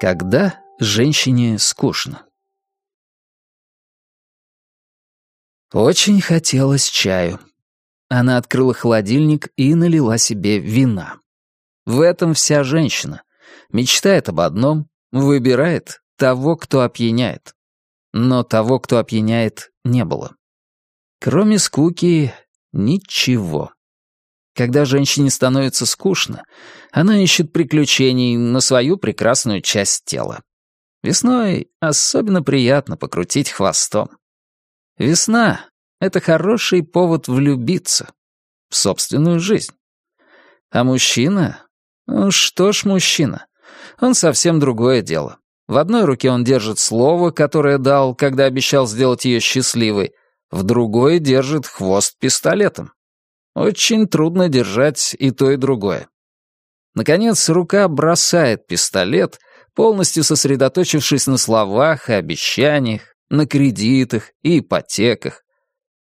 Когда женщине скучно. Очень хотелось чаю. Она открыла холодильник и налила себе вина. В этом вся женщина. Мечтает об одном, выбирает того, кто опьяняет. Но того, кто опьяняет, не было. Кроме скуки, ничего. Когда женщине становится скучно, она ищет приключений на свою прекрасную часть тела. Весной особенно приятно покрутить хвостом. Весна — это хороший повод влюбиться в собственную жизнь. А мужчина? Ну что ж мужчина? Он совсем другое дело. В одной руке он держит слово, которое дал, когда обещал сделать ее счастливой, в другой держит хвост пистолетом. Очень трудно держать и то, и другое. Наконец, рука бросает пистолет, полностью сосредоточившись на словах и обещаниях, на кредитах и ипотеках.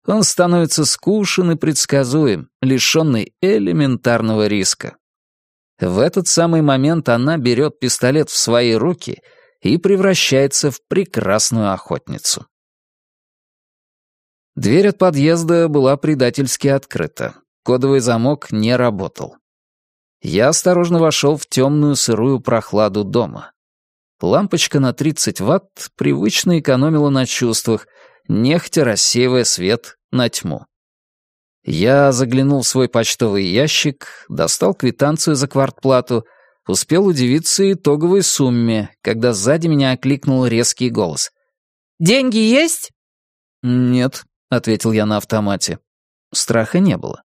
Он становится скушен и предсказуем, лишенный элементарного риска. В этот самый момент она берет пистолет в свои руки и превращается в прекрасную охотницу. Дверь от подъезда была предательски открыта. Кодовый замок не работал. Я осторожно вошел в темную сырую прохладу дома. Лампочка на 30 ватт привычно экономила на чувствах, нехотя рассеивая свет на тьму. Я заглянул в свой почтовый ящик, достал квитанцию за квартплату, успел удивиться итоговой сумме, когда сзади меня окликнул резкий голос. «Деньги есть?» «Нет», — ответил я на автомате. Страха не было.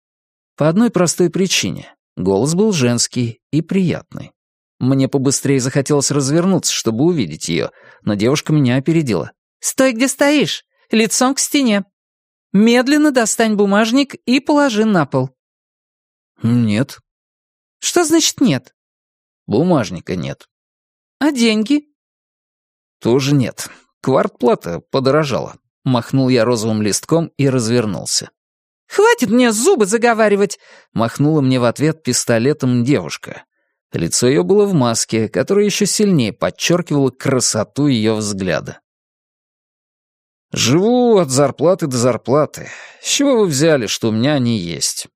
По одной простой причине. Голос был женский и приятный. Мне побыстрее захотелось развернуться, чтобы увидеть ее, но девушка меня опередила. «Стой, где стоишь! Лицом к стене! Медленно достань бумажник и положи на пол». «Нет». «Что значит нет?» «Бумажника нет». «А деньги?» «Тоже нет. Квартплата подорожала». Махнул я розовым листком и развернулся. «Хватит мне зубы заговаривать!» Махнула мне в ответ пистолетом девушка. Лицо ее было в маске, которая еще сильнее подчеркивала красоту ее взгляда. «Живу от зарплаты до зарплаты. С чего вы взяли, что у меня они есть?»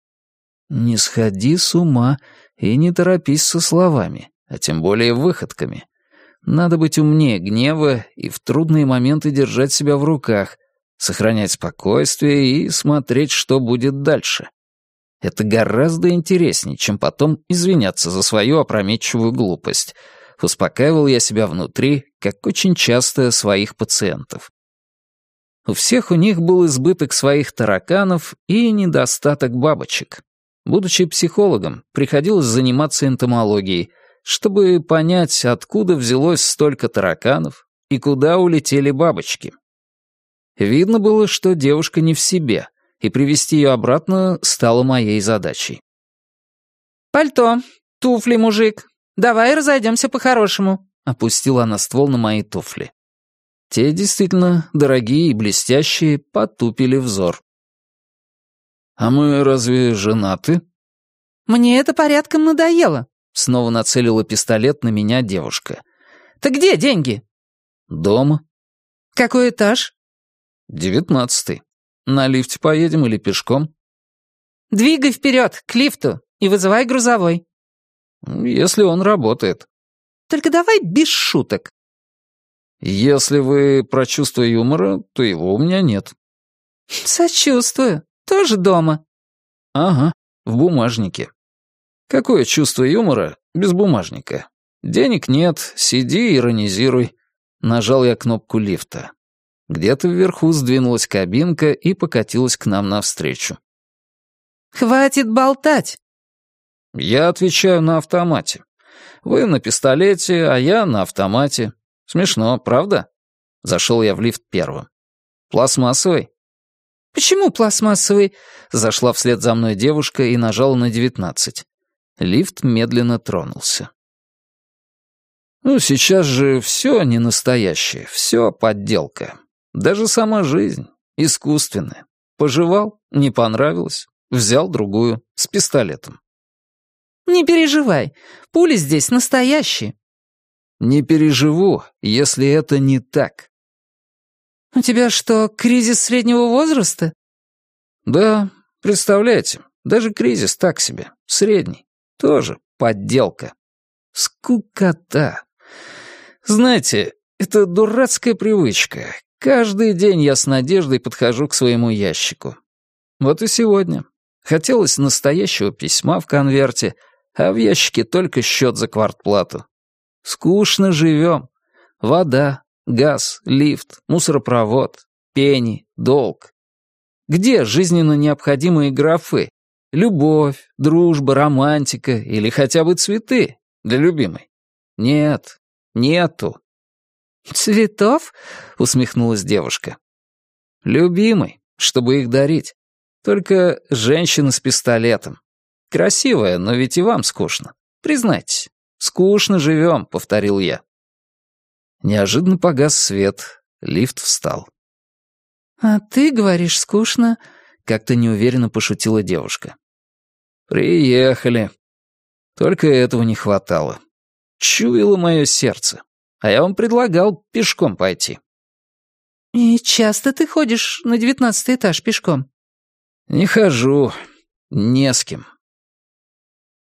«Не сходи с ума и не торопись со словами, а тем более выходками. Надо быть умнее гнева и в трудные моменты держать себя в руках, сохранять спокойствие и смотреть, что будет дальше. Это гораздо интереснее, чем потом извиняться за свою опрометчивую глупость. Успокаивал я себя внутри, как очень часто своих пациентов. У всех у них был избыток своих тараканов и недостаток бабочек. Будучи психологом, приходилось заниматься энтомологией, чтобы понять, откуда взялось столько тараканов и куда улетели бабочки. Видно было, что девушка не в себе, и привести ее обратно стало моей задачей. «Пальто, туфли, мужик. Давай разойдемся по-хорошему», — опустила она ствол на мои туфли. Те действительно, дорогие и блестящие, потупили взор. «А мы разве женаты?» «Мне это порядком надоело», — снова нацелила пистолет на меня девушка. «Так где деньги?» «Дома». «Какой этаж?» «Девятнадцатый». На лифте поедем или пешком?» «Двигай вперед, к лифту, и вызывай грузовой». «Если он работает». «Только давай без шуток». «Если вы про чувство юмора, то его у меня нет». «Сочувствую. Тоже дома». «Ага, в бумажнике». «Какое чувство юмора без бумажника? Денег нет, сиди, иронизируй». Нажал я кнопку лифта. Где-то вверху сдвинулась кабинка и покатилась к нам навстречу. «Хватит болтать!» «Я отвечаю на автомате. Вы на пистолете, а я на автомате. Смешно, правда?» Зашел я в лифт первым. «Пластмассовый?» «Почему пластмассовый?» Зашла вслед за мной девушка и нажала на девятнадцать. Лифт медленно тронулся. «Ну, сейчас же все не настоящее, все подделка. Даже сама жизнь искусственная. Пожевал, не понравилось, взял другую, с пистолетом. «Не переживай, пули здесь настоящие». Не переживу, если это не так. «У тебя что, кризис среднего возраста?» «Да, представляете, даже кризис так себе, средний. Тоже подделка. Скукота. Знаете, это дурацкая привычка. Каждый день я с надеждой подхожу к своему ящику. Вот и сегодня. Хотелось настоящего письма в конверте, а в ящике только счет за квартплату. Скучно живем. Вода, газ, лифт, мусоропровод, пени, долг. Где жизненно необходимые графы? Любовь, дружба, романтика или хотя бы цветы для любимой? Нет, нету. «Цветов?» — усмехнулась девушка. «Любимый, чтобы их дарить. Только женщина с пистолетом. Красивая, но ведь и вам скучно. Признайтесь, скучно живем», — повторил я. Неожиданно погас свет, лифт встал. «А ты говоришь, скучно», — как-то неуверенно пошутила девушка. «Приехали. Только этого не хватало. Чуяло мое сердце. А я вам предлагал пешком пойти». «И часто ты ходишь на девятнадцатый этаж пешком?» «Не хожу. Не с кем».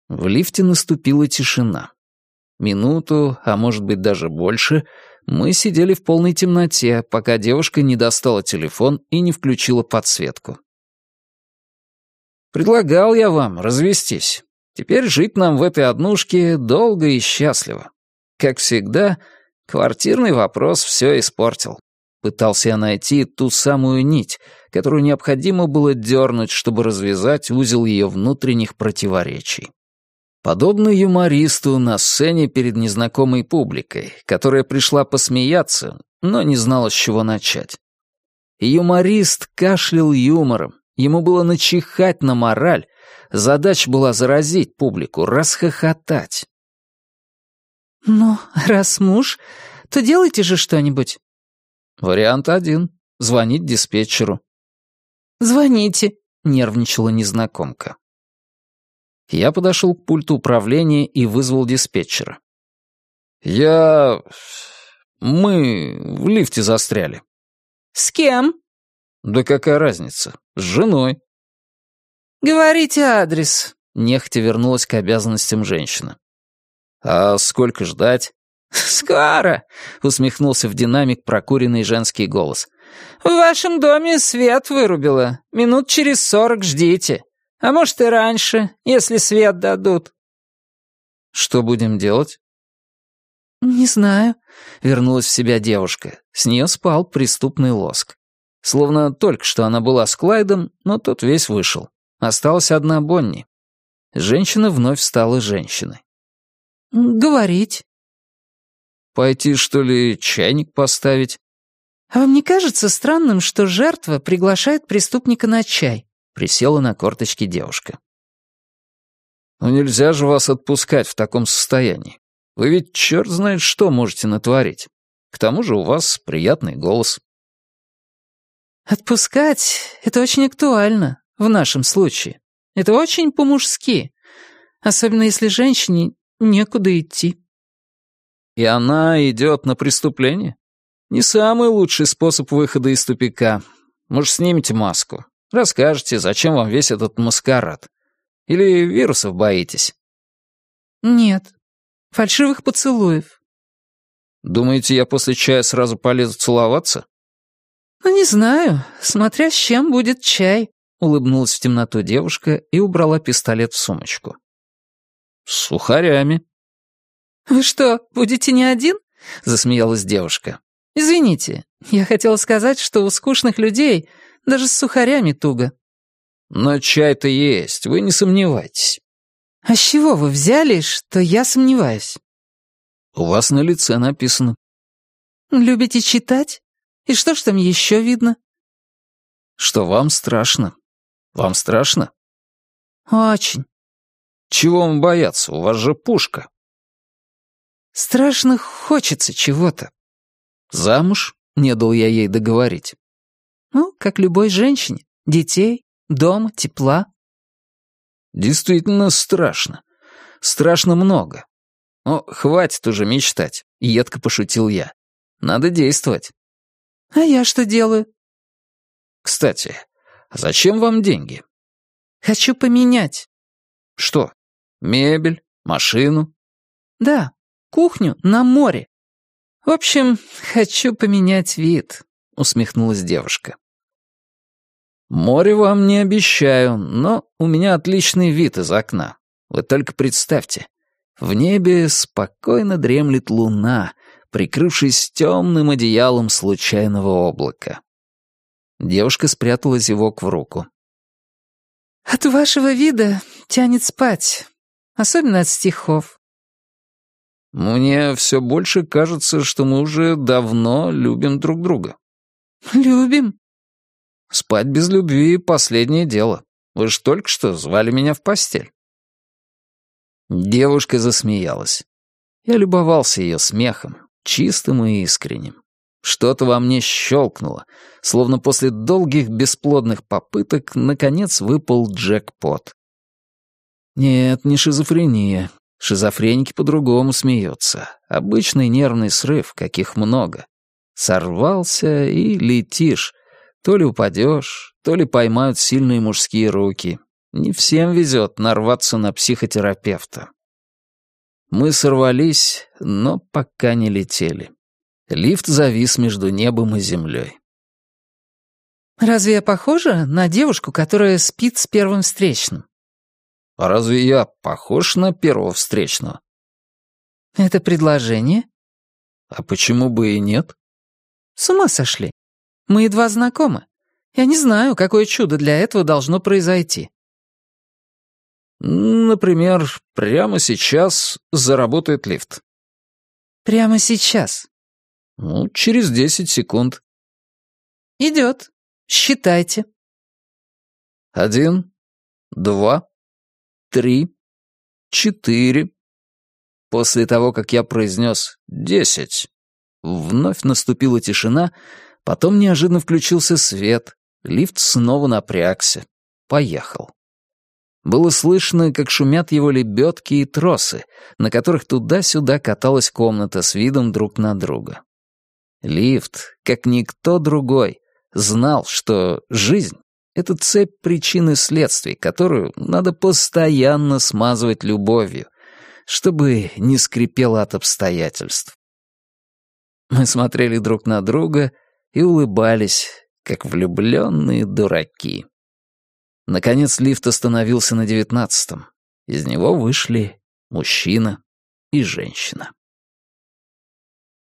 В лифте наступила тишина. Минуту, а может быть даже больше, мы сидели в полной темноте, пока девушка не достала телефон и не включила подсветку. «Предлагал я вам развестись. Теперь жить нам в этой однушке долго и счастливо. Как всегда, Квартирный вопрос все испортил. Пытался я найти ту самую нить, которую необходимо было дернуть, чтобы развязать узел ее внутренних противоречий. Подобно юмористу на сцене перед незнакомой публикой, которая пришла посмеяться, но не знала, с чего начать. юморист кашлял юмором, ему было начихать на мораль, задача была заразить публику, расхохотать. «Ну, раз муж, то делайте же что-нибудь». «Вариант один. Звонить диспетчеру». «Звоните», — нервничала незнакомка. Я подошел к пульту управления и вызвал диспетчера. «Я... мы в лифте застряли». «С кем?» «Да какая разница? С женой». «Говорите адрес», — нехотя вернулась к обязанностям женщина. «А сколько ждать?» «Скоро!» — усмехнулся в динамик прокуренный женский голос. «В вашем доме свет вырубило. Минут через сорок ждите. А может и раньше, если свет дадут». «Что будем делать?» «Не знаю», — вернулась в себя девушка. С нее спал преступный лоск. Словно только что она была с Клайдом, но тот весь вышел. Осталась одна Бонни. Женщина вновь стала женщиной. «Говорить». «Пойти, что ли, чайник поставить?» «А вам не кажется странным, что жертва приглашает преступника на чай?» Присела на корточки девушка. «Ну нельзя же вас отпускать в таком состоянии. Вы ведь черт знает что можете натворить. К тому же у вас приятный голос». «Отпускать — это очень актуально в нашем случае. Это очень по-мужски. Особенно если женщине некуда идти». «И она идет на преступление? Не самый лучший способ выхода из тупика. Может, снимете маску? Расскажете, зачем вам весь этот маскарад? Или вирусов боитесь?» «Нет. Фальшивых поцелуев». «Думаете, я после чая сразу полезу целоваться?» «Ну, не знаю. Смотря с чем будет чай», — улыбнулась в темноту девушка и убрала пистолет в сумочку. «С сухарями». «Вы что, будете не один?» — засмеялась девушка. «Извините, я хотела сказать, что у скучных людей даже с сухарями туго». «Но чай-то есть, вы не сомневайтесь». «А с чего вы взяли, что я сомневаюсь?» «У вас на лице написано». «Любите читать? И что ж там еще видно?» «Что вам страшно. Вам страшно?» «Очень». Чего вам бояться? У вас же пушка». «Страшно хочется чего-то». «Замуж?» — не дал я ей договорить. «Ну, как любой женщине. Детей, дома, тепла». «Действительно страшно. Страшно много. «Ну, хватит уже мечтать», — едко пошутил я. «Надо действовать». «А я что делаю?» «Кстати, а зачем вам деньги?» «Хочу поменять». «Что? Мебель? Машину?» «Да, кухню на море. В общем, хочу поменять вид», — усмехнулась девушка. «Море вам не обещаю, но у меня отличный вид из окна. Вы только представьте, в небе спокойно дремлет луна, прикрывшись темным одеялом случайного облака. Девушка спрятала зевок в руку. «От вашего вида тянет спать, особенно от стихов». «Мне все больше кажется, что мы уже давно любим друг друга». «Любим?» «Спать без любви — последнее дело. Вы же только что звали меня в постель». Девушка засмеялась. Я любовался ее смехом, чистым и искренним. Что-то во мне щелкнуло, словно после долгих бесплодных попыток наконец выпал джекпот. Нет, не шизофрения. Шизофреники по-другому смеются. Обычный нервный срыв, каких много. Сорвался и летишь. То ли упадешь, то ли поймают сильные мужские руки, не всем везет нарваться на психотерапевта. Мы сорвались, но пока не летели. Лифт завис между небом и землей. «Разве я похожа на девушку, которая спит с первым встречным?» «А разве я похож на первого встречного?» «Это предложение?» «А почему бы и нет?» «С ума сошли. Мы едва знакомы. Я не знаю, какое чудо для этого должно произойти. Например, прямо сейчас заработает лифт. Прямо сейчас? Ну, через десять секунд. Идет. Считайте. Один, два, три, четыре. После того, как я произнес «десять», вновь наступила тишина, потом неожиданно включился свет, лифт снова напрягся, поехал. Было слышно, как шумят его лебедки и тросы, на которых туда-сюда каталась комната с видом друг на друга. Лифт, как никто другой, знал, что жизнь — это цепь причин и следствий, которую надо постоянно смазывать любовью, чтобы не скрипело от обстоятельств. Мы смотрели друг на друга и улыбались, как влюбленные дураки. Наконец лифт остановился на девятнадцатом. Из него вышли мужчина и женщина.